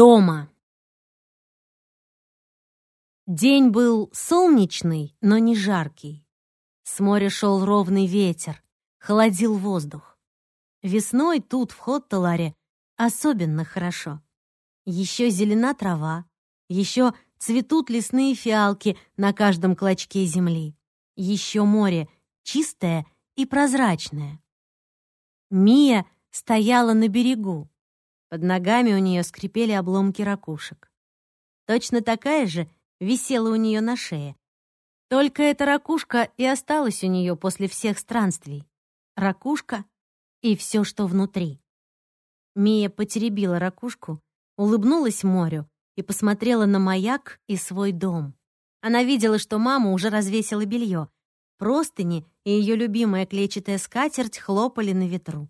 Дома. День был солнечный, но не жаркий. С моря шел ровный ветер, холодил воздух. Весной тут, в Хоттеларе, особенно хорошо. Еще зелена трава, еще цветут лесные фиалки на каждом клочке земли. Еще море чистое и прозрачное. Мия стояла на берегу. Под ногами у нее скрипели обломки ракушек. Точно такая же висела у нее на шее. Только эта ракушка и осталась у нее после всех странствий. Ракушка и все, что внутри. Мия потеребила ракушку, улыбнулась морю и посмотрела на маяк и свой дом. Она видела, что мама уже развесила белье. Простыни и ее любимая клетчатая скатерть хлопали на ветру.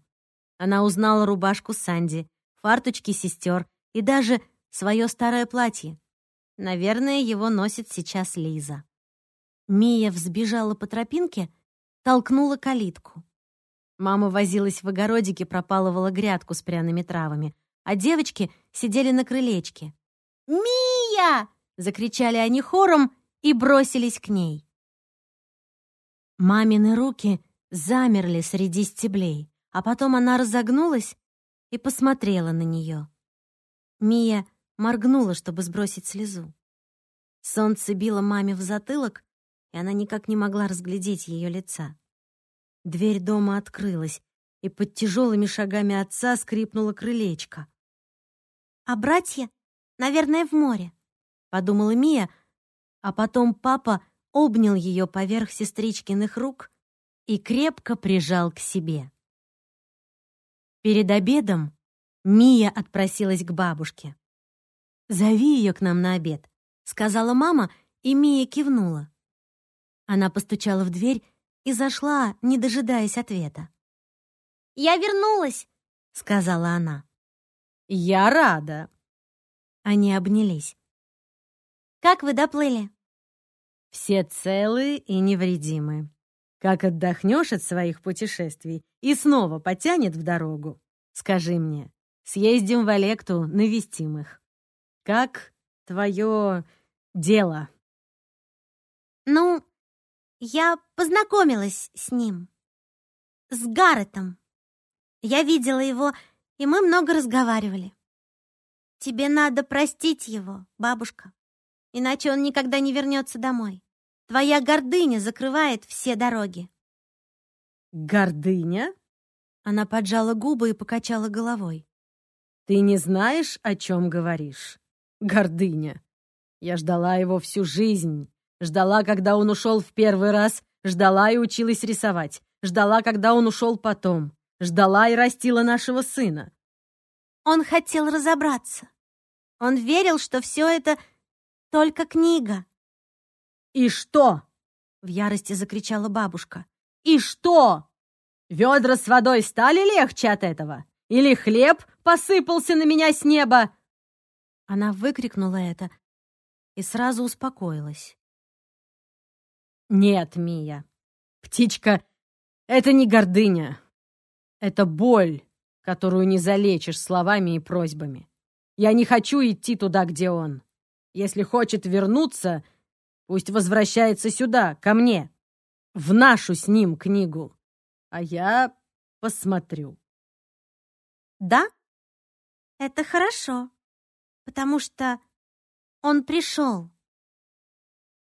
Она узнала рубашку Санди, фарточки сестер и даже свое старое платье. Наверное, его носит сейчас Лиза. Мия взбежала по тропинке, толкнула калитку. Мама возилась в огородике, пропалывала грядку с пряными травами, а девочки сидели на крылечке. «Мия!» — закричали они хором и бросились к ней. Мамины руки замерли среди стеблей а потом она разогнулась и посмотрела на нее. Мия моргнула, чтобы сбросить слезу. Солнце било маме в затылок, и она никак не могла разглядеть ее лица. Дверь дома открылась, и под тяжелыми шагами отца скрипнуло крылечко. «А братья, наверное, в море», — подумала Мия, а потом папа обнял ее поверх сестричкиных рук и крепко прижал к себе. Перед обедом Мия отпросилась к бабушке. «Зови ее к нам на обед», — сказала мама, и Мия кивнула. Она постучала в дверь и зашла, не дожидаясь ответа. «Я вернулась», — сказала она. «Я рада». Они обнялись. «Как вы доплыли?» «Все целые и невредимы. Как отдохнешь от своих путешествий и снова потянет в дорогу, скажи мне, съездим в Олекту, навестим их. Как твое дело? Ну, я познакомилась с ним. С Гарретом. Я видела его, и мы много разговаривали. Тебе надо простить его, бабушка, иначе он никогда не вернется домой. Твоя гордыня закрывает все дороги». «Гордыня?» Она поджала губы и покачала головой. «Ты не знаешь, о чем говоришь? Гордыня. Я ждала его всю жизнь. Ждала, когда он ушел в первый раз. Ждала и училась рисовать. Ждала, когда он ушел потом. Ждала и растила нашего сына. Он хотел разобраться. Он верил, что все это только книга. «И что?» — в ярости закричала бабушка. «И что? Ведра с водой стали легче от этого? Или хлеб посыпался на меня с неба?» Она выкрикнула это и сразу успокоилась. «Нет, Мия, птичка, это не гордыня. Это боль, которую не залечишь словами и просьбами. Я не хочу идти туда, где он. Если хочет вернуться, Пусть возвращается сюда, ко мне, в нашу с ним книгу, а я посмотрю. Да, это хорошо, потому что он пришел.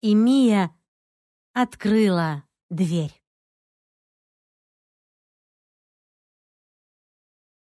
И Мия открыла дверь.